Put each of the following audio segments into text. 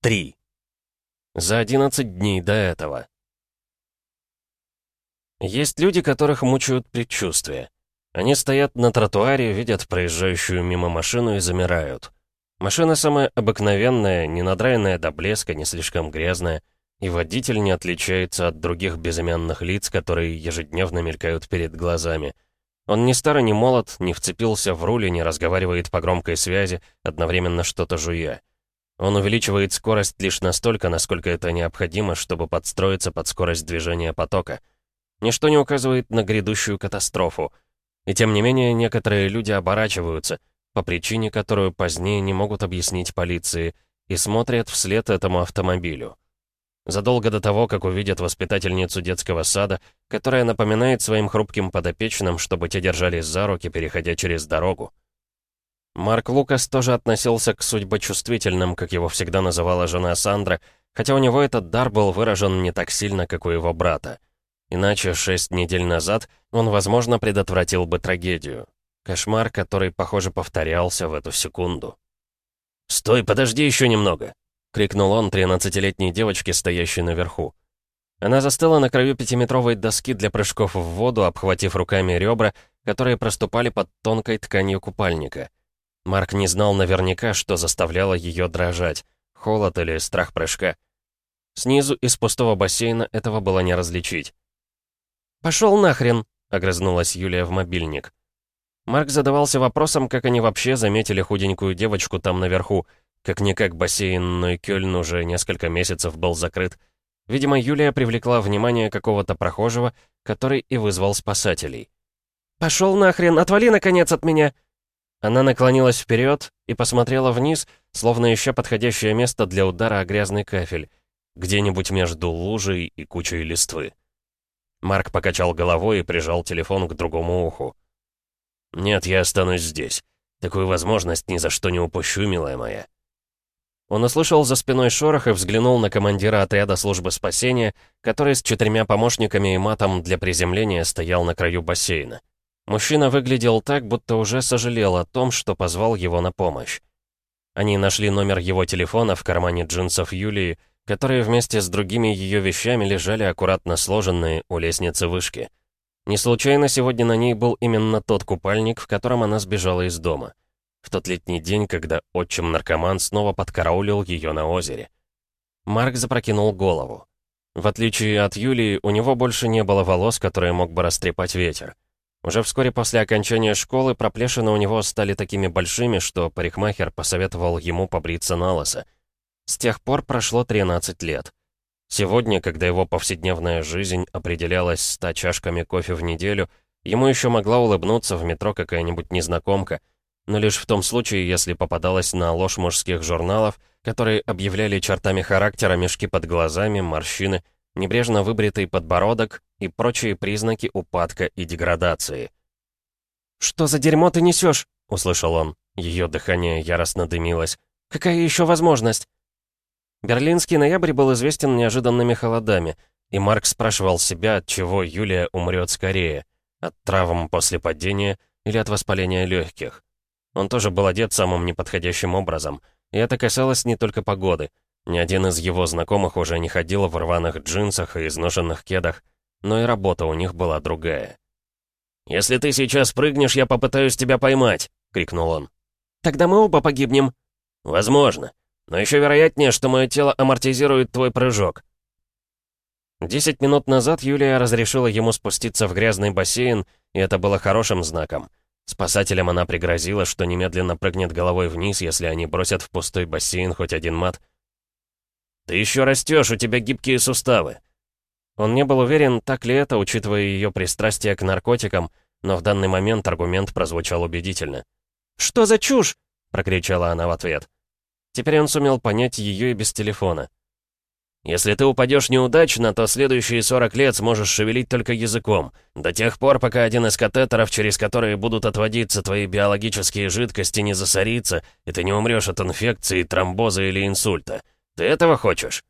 3. За 11 дней до этого. Есть люди, которых мучают предчувствия. Они стоят на тротуаре, видят проезжающую мимо машину и замирают. Машина самая обыкновенная, не надраенная до блеска, не слишком грязная, и водитель не отличается от других безымянных лиц, которые ежедневно мелькают перед глазами. Он ни старый, ни молод, не вцепился в руль и не разговаривает по громкой связи, одновременно что-то жуя. Он увеличивает скорость лишь настолько, насколько это необходимо, чтобы подстроиться под скорость движения потока. Ничто не указывает на грядущую катастрофу. И тем не менее, некоторые люди оборачиваются, по причине, которую позднее не могут объяснить полиции, и смотрят вслед этому автомобилю. Задолго до того, как увидят воспитательницу детского сада, которая напоминает своим хрупким подопечным, чтобы те держались за руки, переходя через дорогу. Марк Лукас тоже относился к судьбочувствительным, как его всегда называла жена Сандра, хотя у него этот дар был выражен не так сильно, как у его брата. Иначе шесть недель назад он, возможно, предотвратил бы трагедию. Кошмар, который, похоже, повторялся в эту секунду. «Стой, подожди еще немного!» — крикнул он тринадцатилетней девочке, стоящей наверху. Она застыла на краю пятиметровой доски для прыжков в воду, обхватив руками ребра, которые проступали под тонкой тканью купальника. Марк не знал наверняка, что заставляло ее дрожать. Холод или страх прыжка. Снизу из пустого бассейна этого было не различить. «Пошел нахрен!» — огрызнулась Юлия в мобильник. Марк задавался вопросом, как они вообще заметили худенькую девочку там наверху. Как-никак бассейн Нойкёльн уже несколько месяцев был закрыт. Видимо, Юлия привлекла внимание какого-то прохожего, который и вызвал спасателей. «Пошел нахрен! Отвали, наконец, от меня!» Она наклонилась вперед и посмотрела вниз, словно ища подходящее место для удара о грязный кафель, где-нибудь между лужей и кучей листвы. Марк покачал головой и прижал телефон к другому уху. «Нет, я останусь здесь. Такую возможность ни за что не упущу, милая моя». Он услышал за спиной шорох и взглянул на командира отряда службы спасения, который с четырьмя помощниками и матом для приземления стоял на краю бассейна. Мужчина выглядел так, будто уже сожалел о том, что позвал его на помощь. Они нашли номер его телефона в кармане джинсов Юлии, которые вместе с другими ее вещами лежали аккуратно сложенные у лестницы вышки. Не случайно сегодня на ней был именно тот купальник, в котором она сбежала из дома. В тот летний день, когда отчим-наркоман снова подкараулил ее на озере. Марк запрокинул голову. В отличие от Юлии, у него больше не было волос, которые мог бы растрепать ветер. Уже вскоре после окончания школы проплешины у него стали такими большими, что парикмахер посоветовал ему побриться на лысо. С тех пор прошло 13 лет. Сегодня, когда его повседневная жизнь определялась ста чашками кофе в неделю, ему еще могла улыбнуться в метро какая-нибудь незнакомка, но лишь в том случае, если попадалась на ложь мужских журналов, которые объявляли чертами характера мешки под глазами, морщины — небрежно выбритый подбородок и прочие признаки упадка и деградации. «Что за дерьмо ты несешь?» — услышал он. Ее дыхание яростно дымилось. «Какая еще возможность?» Берлинский ноябрь был известен неожиданными холодами, и Марк спрашивал себя, от чего Юлия умрет скорее, от травм после падения или от воспаления легких. Он тоже был одет самым неподходящим образом, и это касалось не только погоды — ни один из его знакомых уже не ходил в рваных джинсах и изношенных кедах, но и работа у них была другая. «Если ты сейчас прыгнешь, я попытаюсь тебя поймать!» — крикнул он. «Тогда мы оба погибнем». «Возможно. Но еще вероятнее, что мое тело амортизирует твой прыжок». Десять минут назад Юлия разрешила ему спуститься в грязный бассейн, и это было хорошим знаком. Спасателям она пригрозила, что немедленно прыгнет головой вниз, если они бросят в пустой бассейн хоть один мат, «Ты еще растешь, у тебя гибкие суставы». Он не был уверен, так ли это, учитывая ее пристрастие к наркотикам, но в данный момент аргумент прозвучал убедительно. «Что за чушь?» — прокричала она в ответ. Теперь он сумел понять ее и без телефона. «Если ты упадешь неудачно, то следующие 40 лет сможешь шевелить только языком, до тех пор, пока один из катетеров, через которые будут отводиться твои биологические жидкости, не засорится, и ты не умрешь от инфекции, тромбоза или инсульта. Ты этого хочешь?»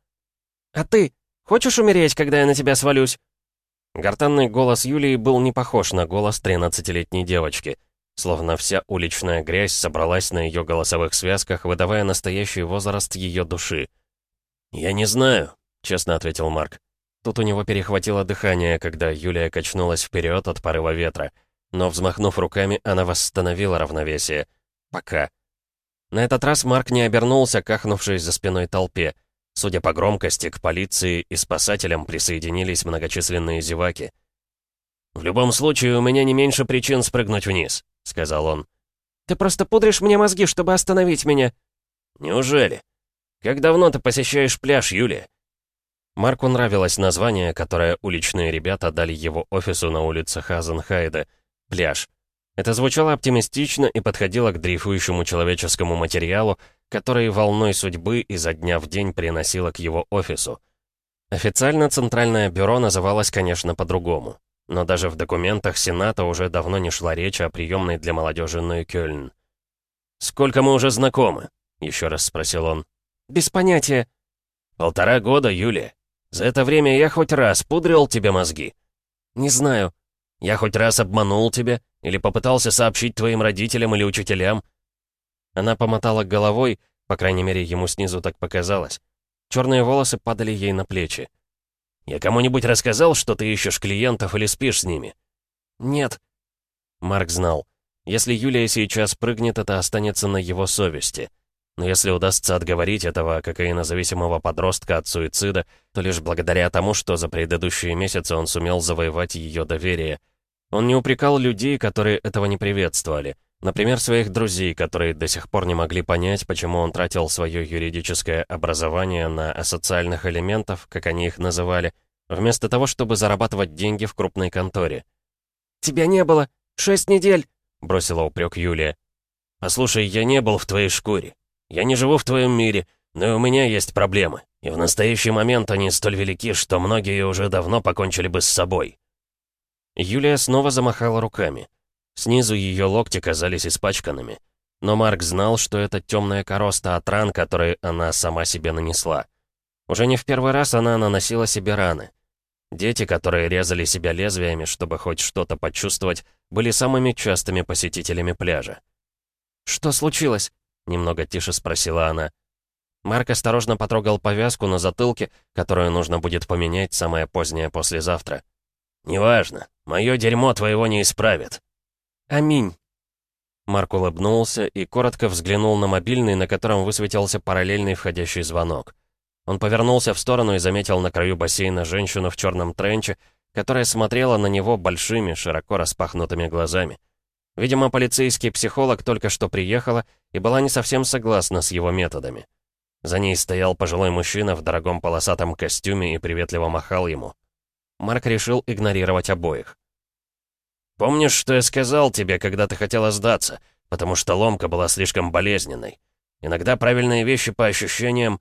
«А ты? Хочешь умереть, когда я на тебя свалюсь?» Гортанный голос Юлии был не похож на голос 13-летней девочки. Словно вся уличная грязь собралась на ее голосовых связках, выдавая настоящий возраст ее души. «Я не знаю», — честно ответил Марк. Тут у него перехватило дыхание, когда Юлия качнулась вперед от порыва ветра. Но, взмахнув руками, она восстановила равновесие. Пока. На этот раз Марк не обернулся, кахнувшись за спиной толпе. Судя по громкости, к полиции и спасателям присоединились многочисленные зеваки. «В любом случае, у меня не меньше причин спрыгнуть вниз», — сказал он. «Ты просто пудришь мне мозги, чтобы остановить меня». «Неужели? Как давно ты посещаешь пляж, Юлия?» Марку нравилось название, которое уличные ребята дали его офису на улице Хазенхайда — «Пляж». Это звучало оптимистично и подходило к дрейфующему человеческому материалу, который волной судьбы изо дня в день приносило к его офису. Официально Центральное бюро называлось, конечно, по-другому. Но даже в документах Сената уже давно не шла речь о приемной для молодежи Нойкёльн. «Сколько мы уже знакомы?» — еще раз спросил он. «Без понятия». «Полтора года, Юлия. За это время я хоть раз пудрил тебе мозги?» «Не знаю. Я хоть раз обманул тебя? Или попытался сообщить твоим родителям или учителям?» Она помотала головой, по крайней мере, ему снизу так показалось. Черные волосы падали ей на плечи. «Я кому-нибудь рассказал, что ты ищешь клиентов или спишь с ними?» «Нет». Марк знал. Если Юлия сейчас прыгнет, это останется на его совести. Но если удастся отговорить этого кокаинозависимого подростка от суицида, то лишь благодаря тому, что за предыдущие месяцы он сумел завоевать ее доверие. Он не упрекал людей, которые этого не приветствовали. Например, своих друзей, которые до сих пор не могли понять, почему он тратил свое юридическое образование на асоциальных элементов, как они их называли, вместо того, чтобы зарабатывать деньги в крупной конторе. «Тебя не было! Шесть недель!» — бросила упрек Юлия. «Послушай, я не был в твоей шкуре. Я не живу в твоем мире, но и у меня есть проблемы, и в настоящий момент они столь велики, что многие уже давно покончили бы с собой». Юлия снова замахала руками. Снизу ее локти казались испачканными. Но Марк знал, что это темная короста от ран, которые она сама себе нанесла. Уже не в первый раз она наносила себе раны. Дети, которые резали себя лезвиями, чтобы хоть что-то почувствовать, были самыми частыми посетителями пляжа. «Что случилось?» Немного тише спросила она. Марк осторожно потрогал повязку на затылке, которую нужно будет поменять самое позднее послезавтра. «Неважно. Мое дерьмо твоего не исправит». «Аминь». Марк улыбнулся и коротко взглянул на мобильный, на котором высветился параллельный входящий звонок. Он повернулся в сторону и заметил на краю бассейна женщину в черном тренче, которая смотрела на него большими, широко распахнутыми глазами. Видимо, полицейский психолог только что приехала и была не совсем согласна с его методами. За ней стоял пожилой мужчина в дорогом полосатом костюме и приветливо махал ему. Марк решил игнорировать обоих. «Помнишь, что я сказал тебе, когда ты хотела сдаться, потому что ломка была слишком болезненной? Иногда правильные вещи по ощущениям...»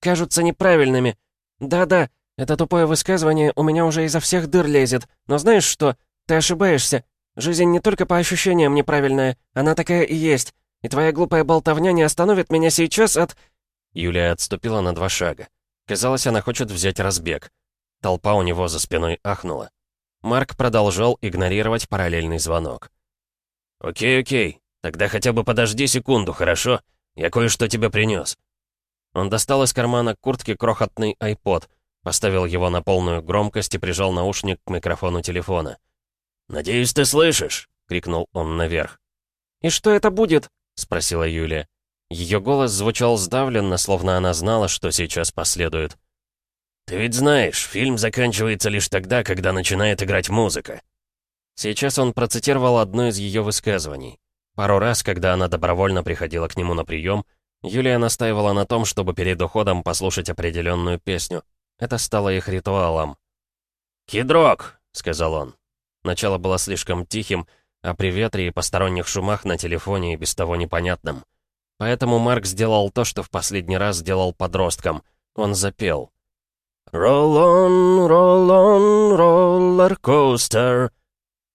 «Кажутся неправильными. Да-да, это тупое высказывание у меня уже изо всех дыр лезет, но знаешь что? Ты ошибаешься. Жизнь не только по ощущениям неправильная, она такая и есть. И твоя глупая болтовня не остановит меня сейчас от...» Юлия отступила на два шага. Казалось, она хочет взять разбег. Толпа у него за спиной ахнула. Марк продолжал игнорировать параллельный звонок. «Окей, окей. Тогда хотя бы подожди секунду, хорошо? Я кое-что тебе принес». Он достал из кармана куртки крохотный айпод, поставил его на полную громкость и прижал наушник к микрофону телефона. «Надеюсь, ты слышишь!» — крикнул он наверх. «И что это будет?» — спросила Юлия. Ее голос звучал сдавленно, словно она знала, что сейчас последует. «Ты ведь знаешь, фильм заканчивается лишь тогда, когда начинает играть музыка». Сейчас он процитировал одно из ее высказываний. Пару раз, когда она добровольно приходила к нему на прием, Юлия настаивала на том, чтобы перед уходом послушать определенную песню. Это стало их ритуалом. «Кидрок», — сказал он. Начало было слишком тихим, а при ветре и посторонних шумах на телефоне и без того непонятным. Поэтому Марк сделал то, что в последний раз сделал подростком. Он запел. «Roll on, roll on, roller coaster».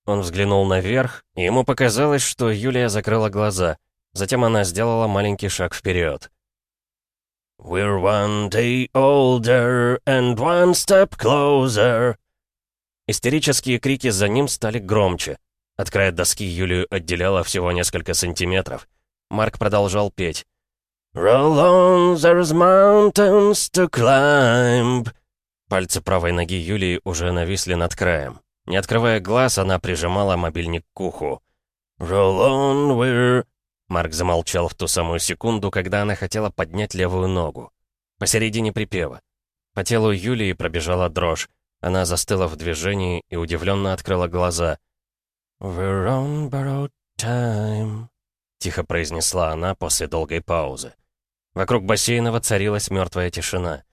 Он взглянул наверх, и ему показалось, что Юлия закрыла глаза. Затем она сделала маленький шаг вперед. «We're one day older and one step closer», Истерические крики за ним стали громче. От края доски Юлию отделяло всего несколько сантиметров. Марк продолжал петь. «Roll on there's mountains to climb». Пальцы правой ноги Юлии уже нависли над краем. Не открывая глаз, она прижимала мобильник к уху. «Roll on, we're...» Марк замолчал в ту самую секунду, когда она хотела поднять левую ногу. Посередине припева. По телу Юлии пробежала дрожь. Она застыла в движении и удивленно открыла глаза. «We're on borrowed time», — тихо произнесла она после долгой паузы. Вокруг бассейна воцарилась мертвая тишина.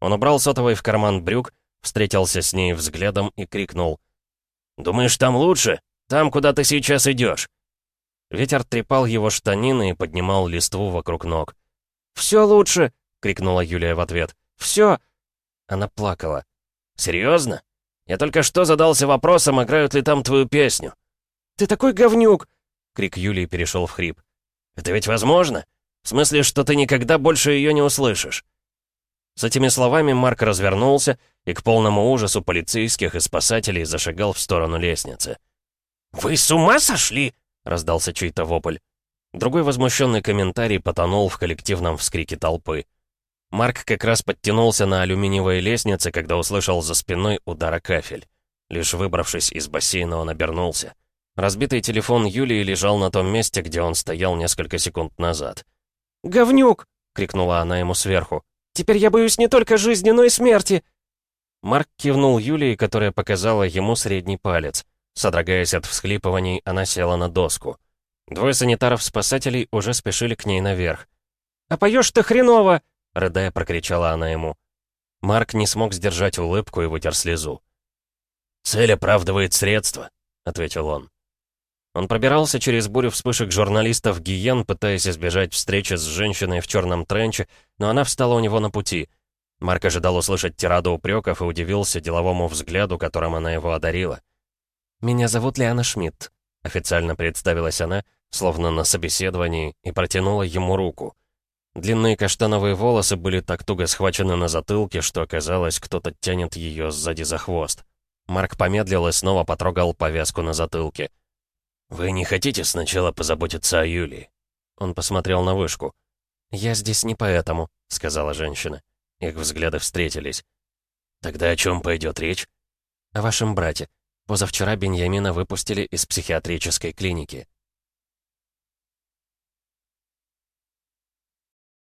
Он убрал сотовый в карман брюк, встретился с ней взглядом и крикнул. «Думаешь, там лучше? Там, куда ты сейчас идешь?» Ветер трепал его штанины и поднимал листву вокруг ног. «Все лучше!» — крикнула Юлия в ответ. «Все!» Она плакала. «Серьезно? Я только что задался вопросом, играют ли там твою песню». «Ты такой говнюк!» — крик Юлии перешел в хрип. «Это ведь возможно? В смысле, что ты никогда больше ее не услышишь?» С этими словами Марк развернулся и к полному ужасу полицейских и спасателей зашагал в сторону лестницы. «Вы с ума сошли?» — раздался чей-то вопль. Другой возмущенный комментарий потонул в коллективном вскрике толпы. Марк как раз подтянулся на алюминиевой лестнице, когда услышал за спиной удар о кафель. Лишь выбравшись из бассейна, он обернулся. Разбитый телефон Юлии лежал на том месте, где он стоял несколько секунд назад. «Говнюк!» — крикнула она ему сверху. Теперь я боюсь не только жизни, но и смерти!» Марк кивнул Юлии, которая показала ему средний палец. Содрогаясь от всхлипываний, она села на доску. Двое санитаров-спасателей уже спешили к ней наверх. «А поешь ты хреново!» — рыдая, прокричала она ему. Марк не смог сдержать улыбку и вытер слезу. «Цель оправдывает средства», — ответил он. Он пробирался через бурю вспышек журналистов Гиен, пытаясь избежать встречи с женщиной в черном тренче, но она встала у него на пути. Марк ожидал услышать тираду упреков и удивился деловому взгляду, которым она его одарила. «Меня зовут Лиана Шмидт», — официально представилась она, словно на собеседовании, и протянула ему руку. Длинные каштановые волосы были так туго схвачены на затылке, что оказалось, кто-то тянет ее сзади за хвост. Марк помедлил и снова потрогал повязку на затылке. «Вы не хотите сначала позаботиться о Юлии?» Он посмотрел на вышку. «Я здесь не поэтому», — сказала женщина. Их взгляды встретились. «Тогда о чем пойдет речь?» «О вашем брате. Позавчера Беньямина выпустили из психиатрической клиники».